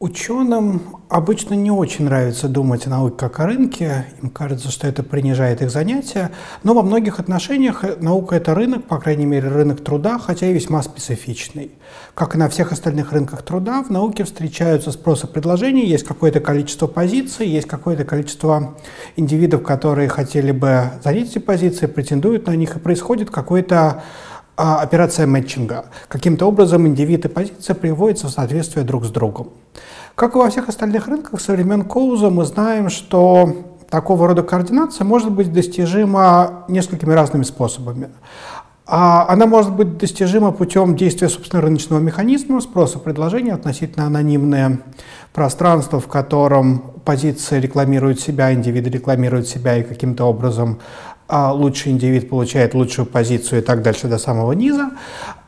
Ученым обычно не очень нравится думать о науке как о рынке. Им кажется, что это принижает их занятия. Но во многих отношениях наука – это рынок, по крайней мере, рынок труда, хотя и весьма специфичный. Как и на всех остальных рынках труда, в науке встречаются спрос и предложения, есть какое-то количество позиций, есть какое-то количество индивидов, которые хотели бы занять эти позиции, претендуют на них, и происходит какой-то а, операция мэтчинга. Каким-то образом индивид и позиция приводятся в соответствие друг с другом. Как и во всех остальных рынках со времен Коуза мы знаем, что такого рода координация может быть достижима несколькими разными способами. А она может быть достижима путем действия собственно рыночного механизма, спроса предложения относительно анонимное пространство, в котором позиция рекламирует себя, индивиды рекламируют себя и каким-то образом а лучший индивид получает лучшую позицию и так дальше до самого низа.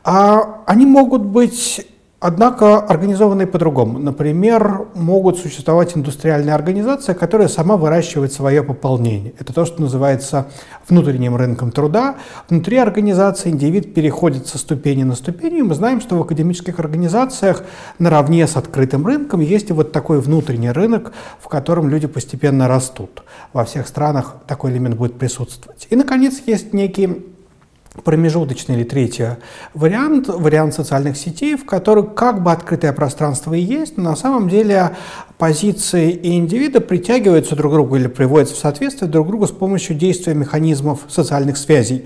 А они могут быть Однако организованные по-другому. Например, могут существовать индустриальные организации, которая сама выращивает свое пополнение. Это то, что называется внутренним рынком труда. Внутри организации индивид переходит со ступени на ступень. И мы знаем, что в академических организациях наравне с открытым рынком есть и вот такой внутренний рынок, в котором люди постепенно растут. Во всех странах такой элемент будет присутствовать. И, наконец, есть некий промежуточный или третий вариант, вариант социальных сетей, в которых как бы открытое пространство и есть, но на самом деле позиции и индивида притягиваются друг к другу или приводятся в соответствие друг к другу с помощью действия механизмов социальных связей.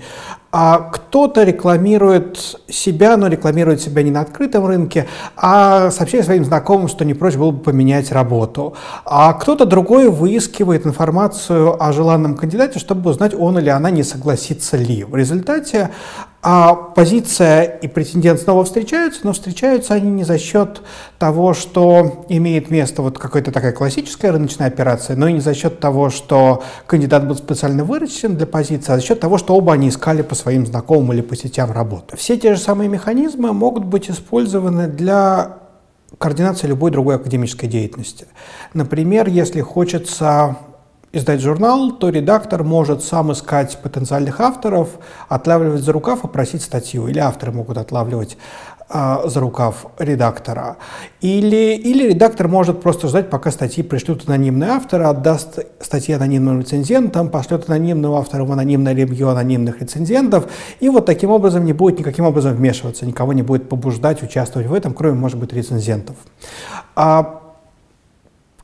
А кто-то рекламирует себя, но рекламирует себя не на открытом рынке, а сообщает своим знакомым, что не прочь было бы поменять работу. А кто-то другой выискивает информацию о желанном кандидате, чтобы узнать, он или она не согласится ли. В результате а позиция и претендент снова встречаются, но встречаются они не за счет того, что имеет место вот какая-то такая классическая рыночная операция, но и не за счет того, что кандидат был специально выращен для позиции, а за счет того, что оба они искали по своим знакомым или по сетям работы. Все те же самые механизмы могут быть использованы для координации любой другой академической деятельности. Например, если хочется издать журнал, то редактор может сам искать потенциальных авторов, отлавливать за рукав и просить статью. Или авторы могут отлавливать э, за рукав редактора. Или, или редактор может просто ждать, пока статьи пришлют анонимный автор, отдаст статьи анонимным рецензентам, пошлет анонимным авторам анонимное ревью анонимных рецензентов, и вот таким образом не будет никаким образом вмешиваться, никого не будет побуждать участвовать в этом, кроме, может быть, рецензентов. А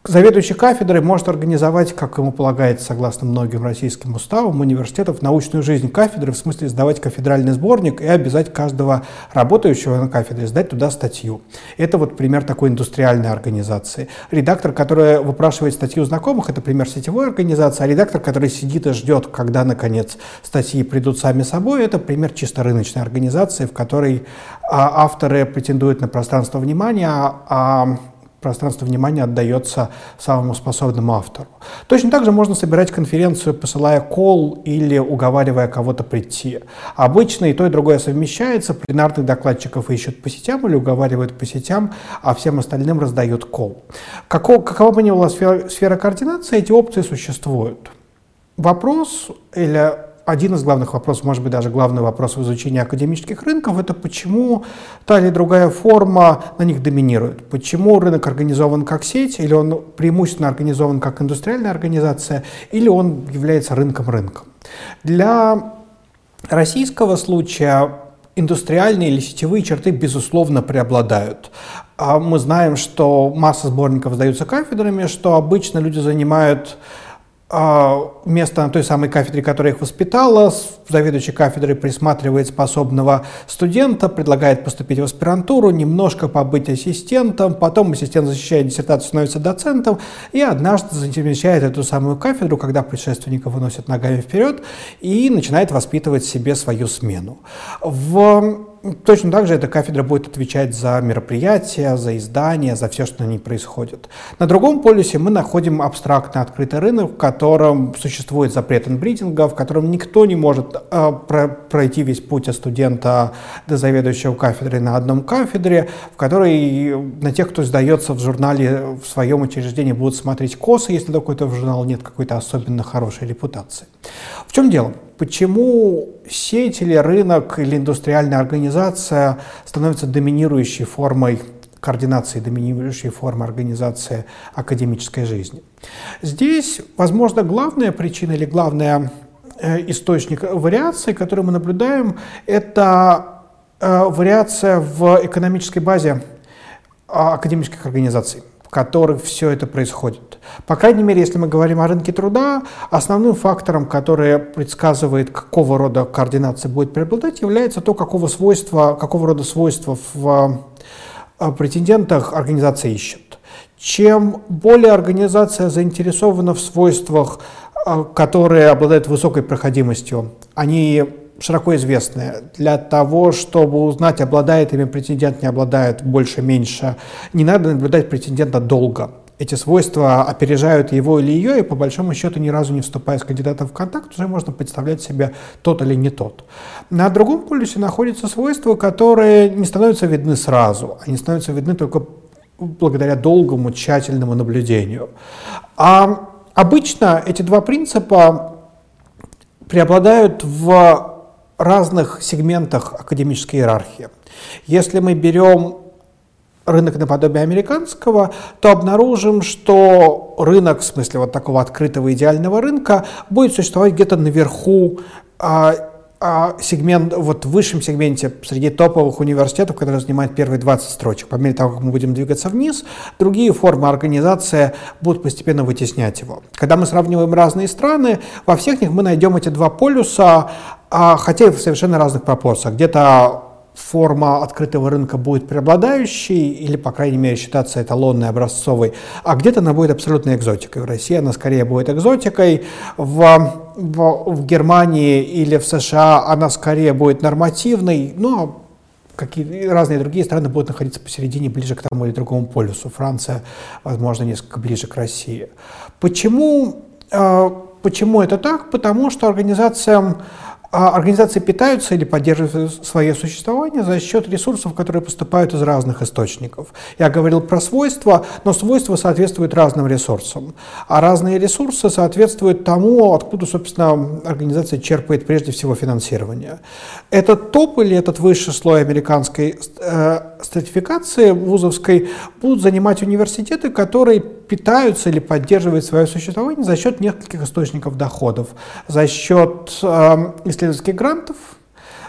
Заведующий кафедрой может организовать, как ему полагается, согласно многим российским уставам, университетов научную жизнь кафедры, в смысле сдавать кафедральный сборник и обязать каждого работающего на кафедре сдать туда статью. Это вот пример такой индустриальной организации. Редактор, который выпрашивает статью знакомых, это пример сетевой организации, а редактор, который сидит и ждет, когда, наконец, статьи придут сами собой, это пример чисто рыночной организации, в которой а, авторы претендуют на пространство внимания, а пространство внимания отдается самому способному автору. Точно так же можно собирать конференцию, посылая кол или уговаривая кого-то прийти. Обычно и то, и другое совмещается. Пленарных докладчиков ищут по сетям или уговаривают по сетям, а всем остальным раздают кол. Какого, какова бы ни была сфера, сфера координации, эти опции существуют. Вопрос или один из главных вопросов, может быть, даже главный вопрос в изучении академических рынков, это почему та или другая форма на них доминирует. Почему рынок организован как сеть, или он преимущественно организован как индустриальная организация, или он является рынком-рынком. Для российского случая индустриальные или сетевые черты, безусловно, преобладают. А мы знаем, что масса сборников сдаются кафедрами, что обычно люди занимают место на той самой кафедре, которая их воспитала, заведующий кафедрой присматривает способного студента, предлагает поступить в аспирантуру, немножко побыть ассистентом, потом ассистент защищает диссертацию, становится доцентом, и однажды замещает эту самую кафедру, когда предшественника выносят ногами вперед, и начинает воспитывать себе свою смену. В Точно так же эта кафедра будет отвечать за мероприятия, за издания, за все, что на ней происходит. На другом полюсе мы находим абстрактно открытый рынок, в котором существует запрет инбридинга, в котором никто не может э, про пройти весь путь от студента до заведующего кафедры на одном кафедре, в которой на тех, кто сдается в журнале в своем учреждении, будут смотреть косы, если какой-то в журнал нет какой-то особенно хорошей репутации. В чем дело? Почему сеть или рынок или индустриальная организация становится доминирующей формой координации доминирующей формы организации академической жизни. Здесь, возможно, главная причина или главный э, источник вариации, который мы наблюдаем, это э, вариация в экономической базе а, академических организаций которых все это происходит. По крайней мере, если мы говорим о рынке труда, основным фактором, который предсказывает, какого рода координация будет преобладать, является то, какого, свойства, какого рода свойства в э, претендентах организация ищет. Чем более организация заинтересована в свойствах, э, которые обладают высокой проходимостью, они широко известные. Для того, чтобы узнать, обладает ими претендент, не обладает, больше-меньше, не надо наблюдать претендента долго. Эти свойства опережают его или ее, и по большому счету ни разу не вступая с кандидатом в контакт, уже можно представлять себе тот или не тот. На другом полюсе находятся свойства, которые не становятся видны сразу, они становятся видны только благодаря долгому, тщательному наблюдению. А обычно эти два принципа преобладают в разных сегментах академической иерархии. Если мы берем рынок наподобие американского, то обнаружим, что рынок, в смысле вот такого открытого идеального рынка, будет существовать где-то наверху а, а сегмент, вот в высшем сегменте среди топовых университетов, которые занимают первые 20 строчек. По мере того, как мы будем двигаться вниз, другие формы организации будут постепенно вытеснять его. Когда мы сравниваем разные страны, во всех них мы найдем эти два полюса, а, хотя и в совершенно разных пропорциях. Где-то форма открытого рынка будет преобладающей, или, по крайней мере, считаться эталонной, образцовой, а где-то она будет абсолютной экзотикой. В России она скорее будет экзотикой, в, в, в Германии или в США она скорее будет нормативной, но ну, а какие разные другие страны будут находиться посередине, ближе к тому или другому полюсу. Франция, возможно, несколько ближе к России. Почему, э, почему это так? Потому что организациям а организации питаются или поддерживают свое существование за счет ресурсов, которые поступают из разных источников. Я говорил про свойства, но свойства соответствуют разным ресурсам. А разные ресурсы соответствуют тому, откуда, собственно, организация черпает прежде всего финансирование. Этот топ или этот высший слой американской э, стратификации вузовской будут занимать университеты, которые питаются или поддерживают свое существование за счет нескольких источников доходов. За счет э, исследовательских грантов,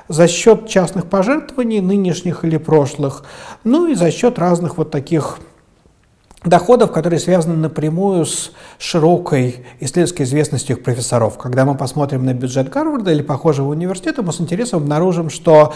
за счет частных пожертвований, нынешних или прошлых, ну и за счет разных вот таких доходов, которые связаны напрямую с широкой исследовательской известностью их профессоров. Когда мы посмотрим на бюджет Гарварда или похожего университета, мы с интересом обнаружим, что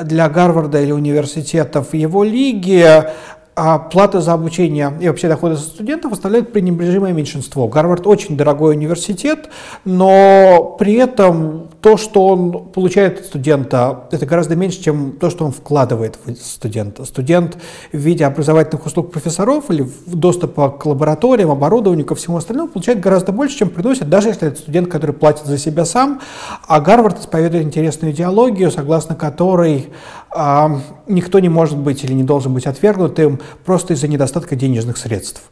для Гарварда или университетов его лиги а плата за обучение и вообще доходы студентов оставляют пренебрежимое меньшинство. Гарвард очень дорогой университет, но при этом то, что он получает от студента, это гораздо меньше, чем то, что он вкладывает в студента. Студент в виде образовательных услуг профессоров или доступа к лабораториям, оборудованию, ко всему остальному получает гораздо больше, чем приносит, даже если это студент, который платит за себя сам. А Гарвард исповедует интересную идеологию, согласно которой а, никто не может быть или не должен быть отвергнутым просто из-за недостатка денежных средств.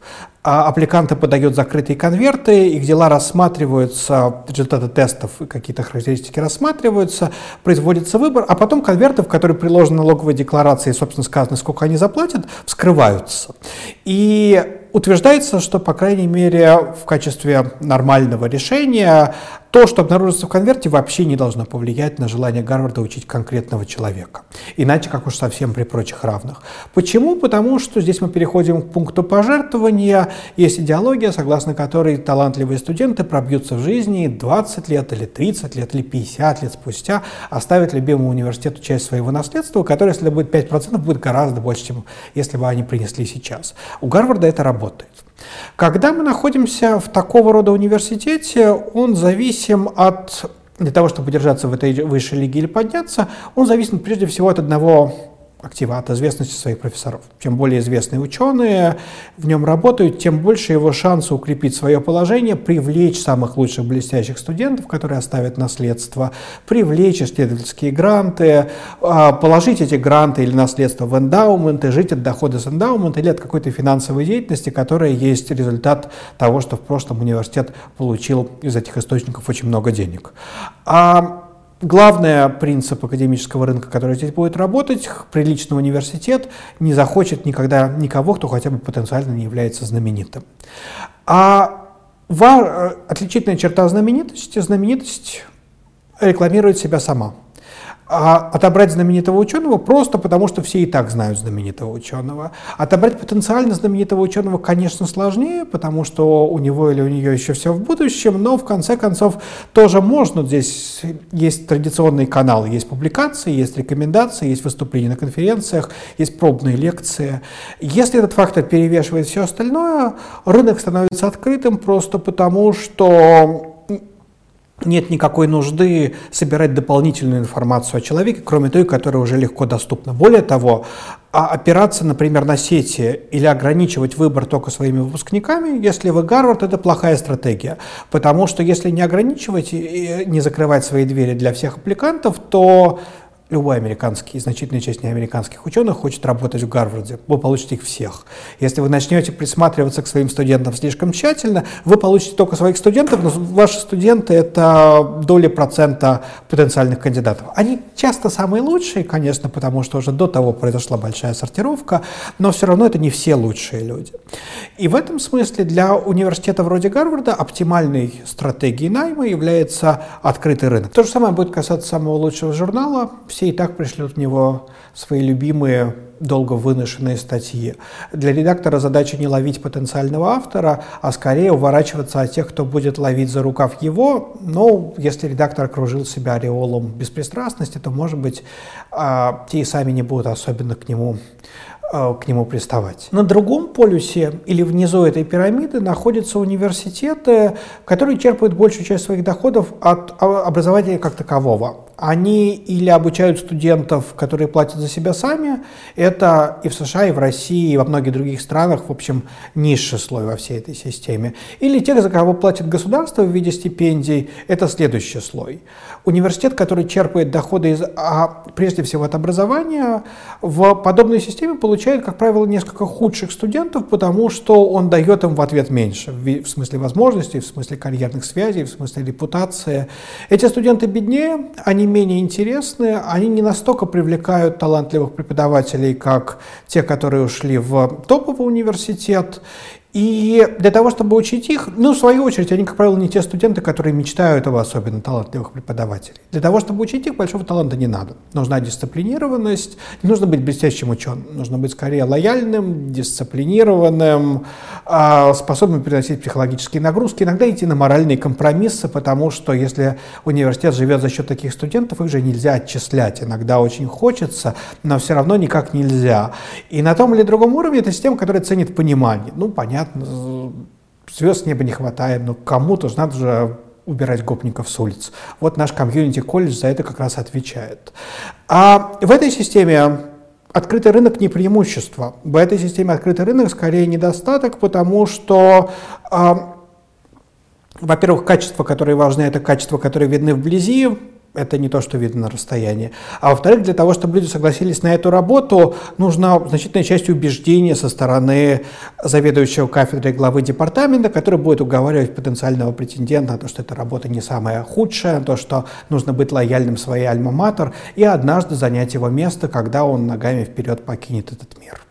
А аппликанты подают закрытые конверты, их дела рассматриваются, результаты тестов какие-то характеристики рассматриваются, производится выбор, а потом конверты, в которые приложены налоговые декларации, собственно сказано, сколько они заплатят, вскрываются. И утверждается, что, по крайней мере, в качестве нормального решения то, что обнаружится в конверте, вообще не должно повлиять на желание Гарварда учить конкретного человека. Иначе, как уж совсем при прочих равных. Почему? Потому что здесь мы переходим к пункту пожертвования. Есть идеология, согласно которой талантливые студенты пробьются в жизни 20 лет или 30 лет или 50 лет спустя, оставят любимому университету часть своего наследства, которое, если будет 5%, будет гораздо больше, чем если бы они принесли сейчас. У Гарварда это работает. Когда мы находимся в такого рода университете, он зависим от для того, чтобы удержаться в этой высшей лиге или подняться, он зависит прежде всего от одного актива от известности своих профессоров. Чем более известные ученые в нем работают, тем больше его шансы укрепить свое положение, привлечь самых лучших блестящих студентов, которые оставят наследство, привлечь исследовательские гранты, а, положить эти гранты или наследство в эндаумент и жить от дохода с эндаумента или от какой-то финансовой деятельности, которая есть результат того, что в прошлом университет получил из этих источников очень много денег. А главный принцип академического рынка, который здесь будет работать, приличный университет не захочет никогда никого, кто хотя бы потенциально не является знаменитым. А э, отличительная черта знаменитости, знаменитость рекламирует себя сама а отобрать знаменитого ученого просто потому, что все и так знают знаменитого ученого. Отобрать потенциально знаменитого ученого, конечно, сложнее, потому что у него или у нее еще все в будущем, но в конце концов тоже можно. Здесь есть традиционные каналы, есть публикации, есть рекомендации, есть выступления на конференциях, есть пробные лекции. Если этот фактор перевешивает все остальное, рынок становится открытым просто потому, что нет никакой нужды собирать дополнительную информацию о человеке, кроме той, которая уже легко доступна. Более того, а опираться, например, на сети или ограничивать выбор только своими выпускниками, если вы Гарвард, это плохая стратегия. Потому что если не ограничивать и не закрывать свои двери для всех аппликантов, то любой американский, значительная часть неамериканских ученых хочет работать в Гарварде. Вы получите их всех. Если вы начнете присматриваться к своим студентам слишком тщательно, вы получите только своих студентов, но ваши студенты — это доли процента потенциальных кандидатов. Они часто самые лучшие, конечно, потому что уже до того произошла большая сортировка, но все равно это не все лучшие люди. И в этом смысле для университета вроде Гарварда оптимальной стратегией найма является открытый рынок. То же самое будет касаться самого лучшего журнала. Все и так пришлют в него свои любимые долго выношенные статьи. Для редактора задача не ловить потенциального автора, а скорее уворачиваться от тех, кто будет ловить за рукав его. Но если редактор окружил себя ореолом беспристрастности, то, может быть, а, те и сами не будут особенно к нему Э, к нему приставать. На другом полюсе или внизу этой пирамиды находятся университеты, которые черпают большую часть своих доходов от образования как такового. Они или обучают студентов, которые платят за себя сами, это и в США, и в России, и во многих других странах, в общем, низший слой во всей этой системе. Или тех, за кого платит государство в виде стипендий, это следующий слой. Университет, который черпает доходы из, а, прежде всего от образования, в подобной системе получает как правило, несколько худших студентов, потому что он дает им в ответ меньше, в смысле возможностей, в смысле карьерных связей, в смысле репутации. Эти студенты беднее, они менее интересны, они не настолько привлекают талантливых преподавателей, как те, которые ушли в топовый университет, и для того, чтобы учить их, ну, в свою очередь, они, как правило, не те студенты, которые мечтают об особенно талантливых преподавателей. Для того, чтобы учить их, большого таланта не надо. Нужна дисциплинированность, не нужно быть блестящим ученым, нужно быть скорее лояльным, дисциплинированным, а, способным переносить психологические нагрузки, иногда идти на моральные компромиссы, потому что если университет живет за счет таких студентов, их же нельзя отчислять. Иногда очень хочется, но все равно никак нельзя. И на том или другом уровне это система, которая ценит понимание. Ну, понятно звезд неба не хватает, но кому-то же надо же убирать гопников с улиц. Вот наш комьюнити-колледж за это как раз отвечает. А в этой системе открытый рынок не преимущество. В этой системе открытый рынок скорее недостаток, потому что а, во-первых, качества, которые важны, это качества, которые видны вблизи, это не то, что видно на расстоянии. А во-вторых, для того, чтобы люди согласились на эту работу, нужна значительная часть убеждения со стороны заведующего кафедрой главы департамента, который будет уговаривать потенциального претендента на то, что эта работа не самая худшая, на то, что нужно быть лояльным своей альма-матер и однажды занять его место, когда он ногами вперед покинет этот мир.